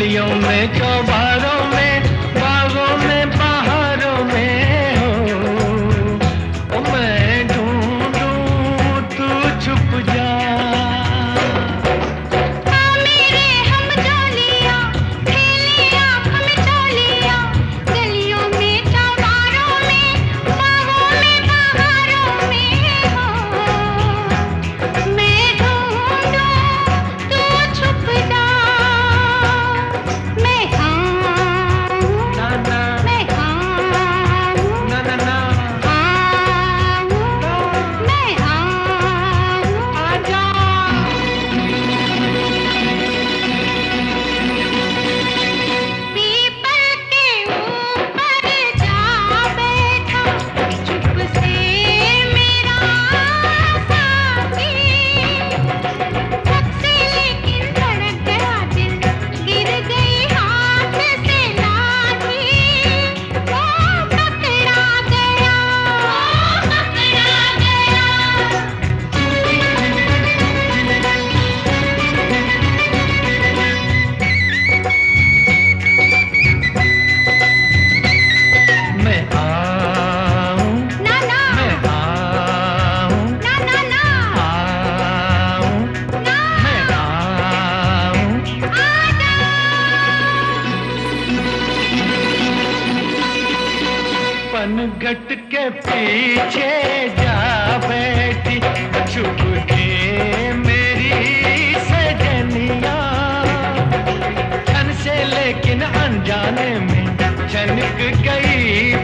गलियों में चौबा घूंघट के पीछे जा बैठी चुप के मेरी सजनिया। छन से लेकिन अनजाने में, छनक गई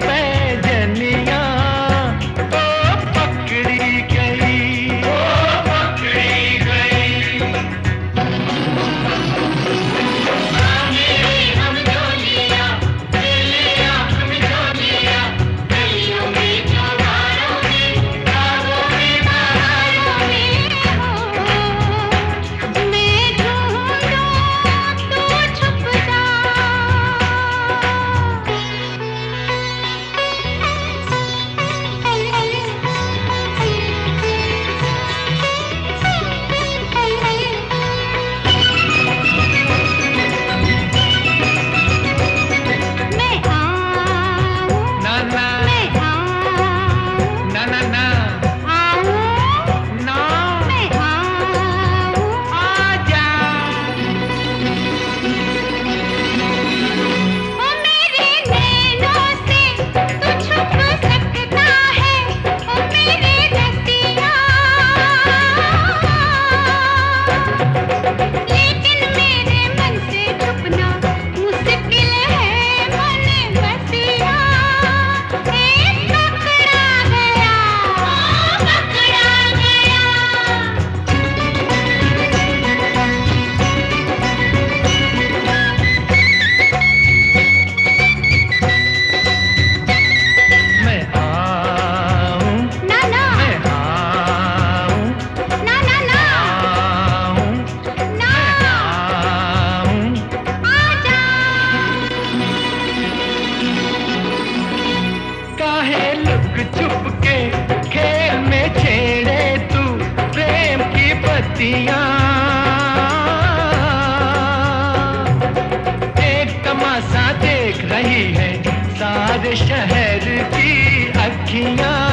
रही है। सारे शहर की अखियाँ